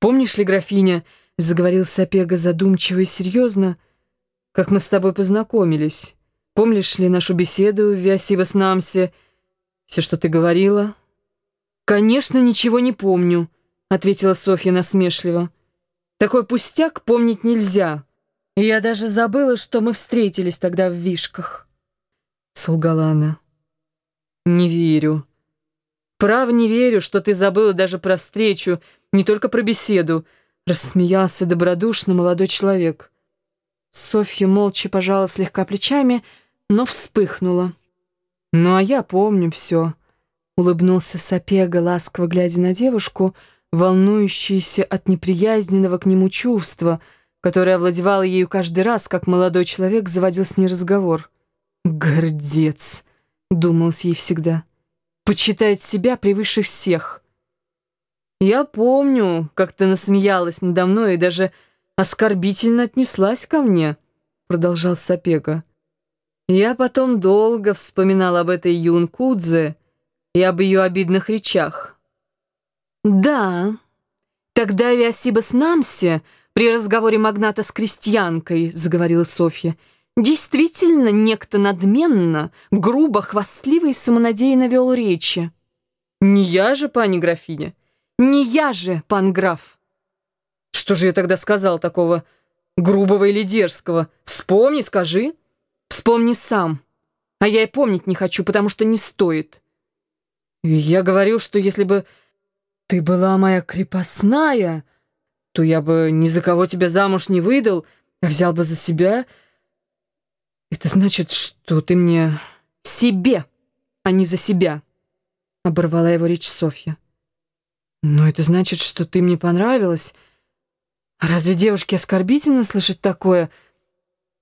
«Помнишь ли, графиня, — заговорил Сапега задумчиво и серьезно, — как мы с тобой познакомились? Помнишь ли нашу беседу в Виасивас-Намсе? Все, что ты говорила?» «Конечно, ничего не помню», — ответила Софья насмешливо. «Такой пустяк помнить нельзя. И я даже забыла, что мы встретились тогда в Вишках». Солгала она. «Не верю. Право не верю, что ты забыла даже про встречу, не только про беседу», рассмеялся добродушно молодой человек. Софья молча пожала слегка плечами, но вспыхнула. «Ну, а я помню все», — улыбнулся Сапега, ласково глядя на девушку, волнующуюся от неприязненного к нему чувства, которое овладевало ею каждый раз, как молодой человек заводил с ней разговор. «Гордец», — думалось ей всегда, — «почитает себя превыше всех». «Я помню, как ты насмеялась надо мной и даже оскорбительно отнеслась ко мне», — продолжал Сапега. «Я потом долго вспоминал об этой Юнкудзе и об ее обидных речах». «Да, тогда Виасиба с Намси при разговоре магната с крестьянкой», — заговорила Софья, «действительно некто надменно, грубо, хвастливо и самонадеянно вел речи». «Не я же, пани графиня». Не я же, пан граф. Что же я тогда сказал такого грубого или дерзкого? Вспомни, скажи. Вспомни сам. А я и помнить не хочу, потому что не стоит. Я говорил, что если бы ты была моя крепостная, то я бы ни за кого тебя замуж не выдал, а взял бы за себя. Это значит, что ты мне себе, а не за себя, оборвала его речь Софья. «Но это значит, что ты мне понравилась? Разве девушке оскорбительно слышать такое?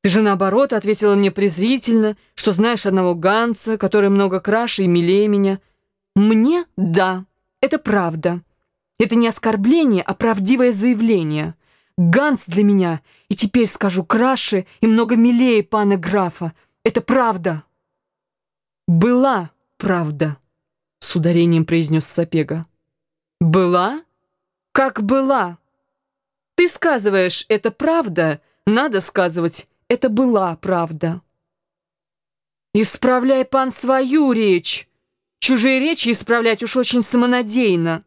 Ты же, наоборот, ответила мне презрительно, что знаешь одного Ганса, который много краше и милее меня. Мне — да, это правда. Это не оскорбление, а правдивое заявление. Ганс для меня, и теперь скажу, краше и много милее пана графа. Это правда». «Была правда», — с ударением произнес Сапега. «Была? Как была? Ты сказываешь, это правда, надо сказывать, это была правда». «Исправляй, пан, свою речь. Чужие речи исправлять уж очень самонадеянно.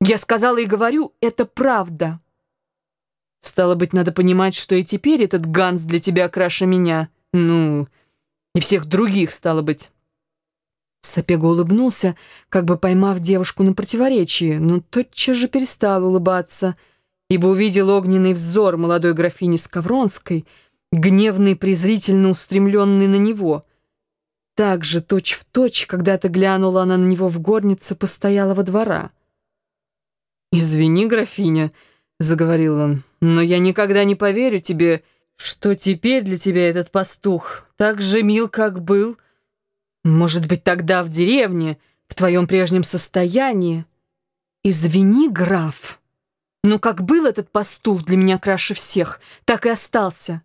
Я сказала и говорю, это правда». «Стало быть, надо понимать, что и теперь этот Ганс для тебя краше меня. Ну, и всех других, стало быть». Сапега улыбнулся, как бы поймав девушку на противоречии, но тотчас же перестал улыбаться, ибо увидел огненный взор молодой графини Скавронской, гневный, презрительно устремленный на него. Так же, точь-в-точь, когда-то глянула она на него в горнице постоялого двора. «Извини, графиня», — заговорил он, — «но я никогда не поверю тебе, что теперь для тебя этот пастух так же мил, как был». Может быть, тогда в деревне, в твоем прежнем состоянии. Извини, граф, но как был этот пастух для меня краше всех, так и остался.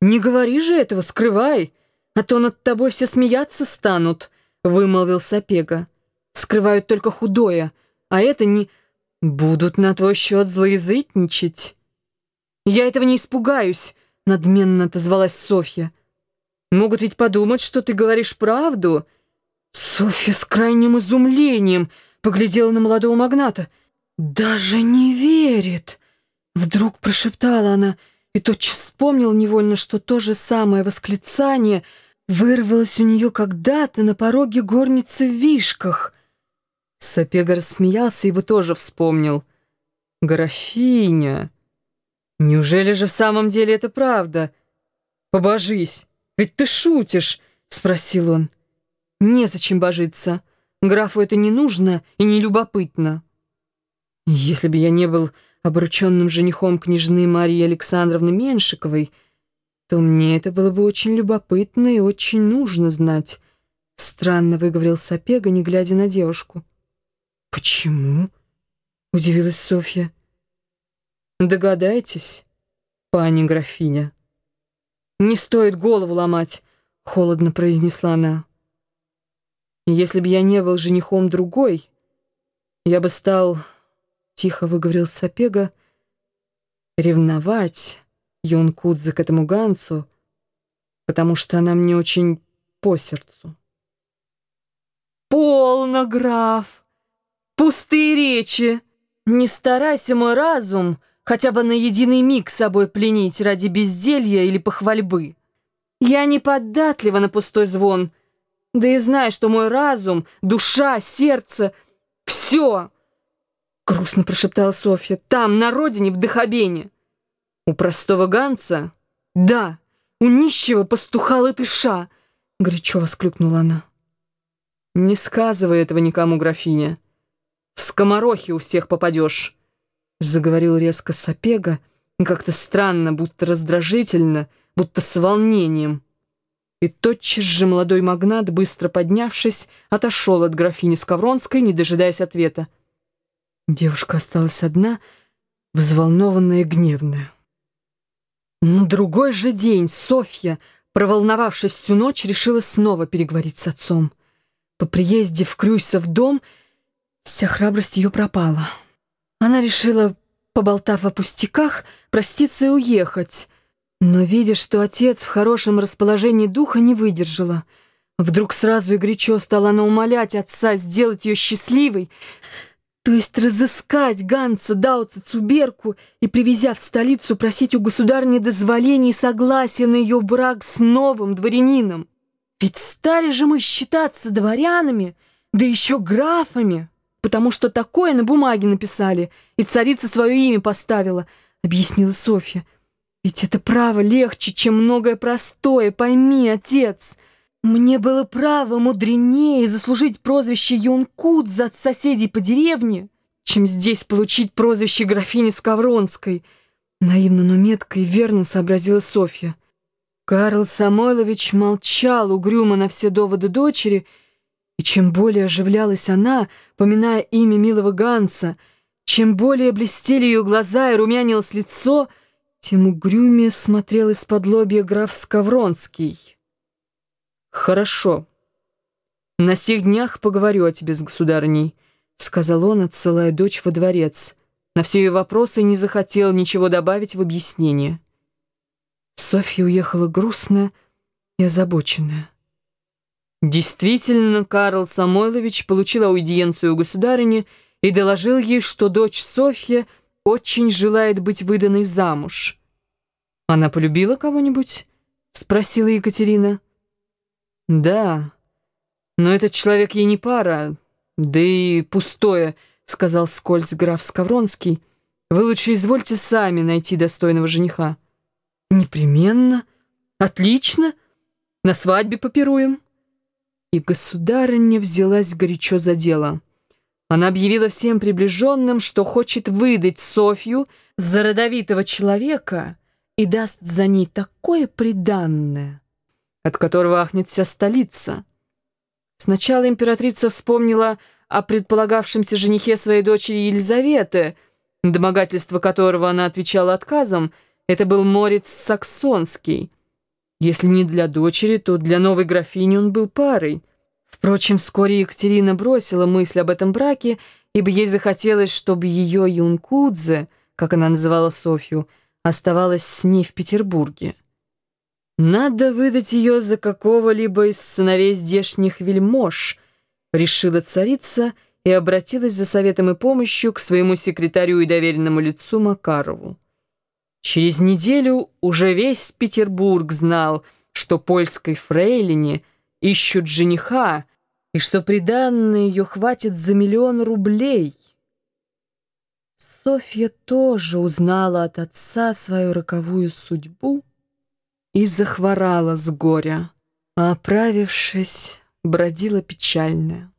Не говори же этого, скрывай, а то над тобой все смеяться станут, вымолвил Сапега. Скрывают только худое, а это не... Будут на твой счет злоязычничать. Я этого не испугаюсь, надменно отозвалась Софья. Могут ведь подумать, что ты говоришь правду». Софья с крайним изумлением поглядела на молодого магната. «Даже не верит!» Вдруг прошептала она, и тотчас вспомнил невольно, что то же самое восклицание вырвалось у нее когда-то на пороге горницы в Вишках. Сапега рассмеялся, ибо тоже вспомнил. «Графиня, неужели же в самом деле это правда? Побожись!» «Ведь ты шутишь?» — спросил он. «Незачем божиться. Графу это не нужно и не любопытно». «Если бы я не был обрученным женихом княжны Марии Александровны Меншиковой, то мне это было бы очень любопытно и очень нужно знать», — странно выговорил Сапега, не глядя на девушку. «Почему?» — удивилась Софья. «Догадайтесь, пани графиня». «Не стоит голову ломать», — холодно произнесла она. «Если бы я не был женихом другой, я бы стал тихо выговорил Сапега, ревновать Йонкудзе к этому Гансу, потому что она мне очень по сердцу. «Полно, граф! Пустые речи! Не старайся мой разум хотя бы на единый миг собой пленить ради безделья или похвальбы. Я не податлива на пустой звон, да и знаю, что мой разум, душа, сердце — все!» Грустно прошептала Софья. «Там, на родине, в Дахабене. У простого Ганца? Да, у нищего пастуха латыша!» Горячо воскликнула она. «Не сказывай этого никому, графиня. В скоморохи у всех попадешь», — заговорил резко Сапега, как-то странно, будто раздражительно, будто с волнением. И тотчас же молодой магнат, быстро поднявшись, отошел от графини Скавронской, не дожидаясь ответа. Девушка осталась одна, взволнованная и гневная. На другой же день Софья, проволновавшись всю ночь, решила снова переговорить с отцом. По приезде в Крюйсов дом вся храбрость ее пропала. Она решила, поболтав о пустяках, проститься и уехать. Но, видя, что отец в хорошем расположении духа, не выдержала. Вдруг сразу и горячо стала она умолять отца сделать ее счастливой, то есть разыскать Ганса Дауца Цуберку и, привезя в столицу, просить у государни дозволения и согласия на ее брак с новым дворянином. Ведь стали же мы считаться дворянами, да еще графами, потому что такое на бумаге написали, и царица свое имя поставила, объяснила Софья. Ведь это право легче, чем многое простое, пойми, отец. Мне было право мудренее заслужить прозвище Юнкудзе от соседей по деревне, чем здесь получить прозвище графини Скавронской. Наивно, но метко и верно сообразила Софья. Карл Самойлович молчал угрюмо на все доводы дочери, и чем более оживлялась она, поминая имя милого Ганса, чем более блестели ее глаза и румянилось лицо, тем угрюмее смотрел из-под лобья граф Скавронский. «Хорошо. На сих днях поговорю о тебе с государыней», — сказал он, отсылая дочь во дворец. На все ее вопросы не захотел ничего добавить в объяснение. Софья уехала грустная и озабоченная. Действительно, Карл Самойлович получил аудиенцию у государыни и доложил ей, что дочь Софья очень желает быть выданной замуж. «Она полюбила кого-нибудь?» — спросила Екатерина. «Да, но этот человек ей не пара, да и пустое», — сказал скользь граф Скавронский. «Вы лучше извольте сами найти достойного жениха». «Непременно. Отлично. На свадьбе попируем». И государыня взялась горячо за дело. Она объявила всем приближенным, что хочет выдать Софью за родовитого человека и даст за ней такое приданное, от которого ахнет вся столица. Сначала императрица вспомнила о предполагавшемся женихе своей дочери Елизаветы, домогательство которого она отвечала отказом, это был Морец Саксонский. Если не для дочери, то для новой графини он был парой. Впрочем, вскоре Екатерина бросила мысль об этом браке, ибо ей захотелось, чтобы ее Юнкудзе, как она называла Софью, оставалась с ней в Петербурге. «Надо выдать ее за какого-либо из сыновей здешних вельмож», решила царица и обратилась за советом и помощью к своему секретарю и доверенному лицу Макарову. Через неделю уже весь Петербург знал, что польской фрейлине ищут жениха, и что приданное ее хватит за миллион рублей. Софья тоже узнала от отца свою роковую судьбу и захворала с горя, а оправившись, бродила печальная.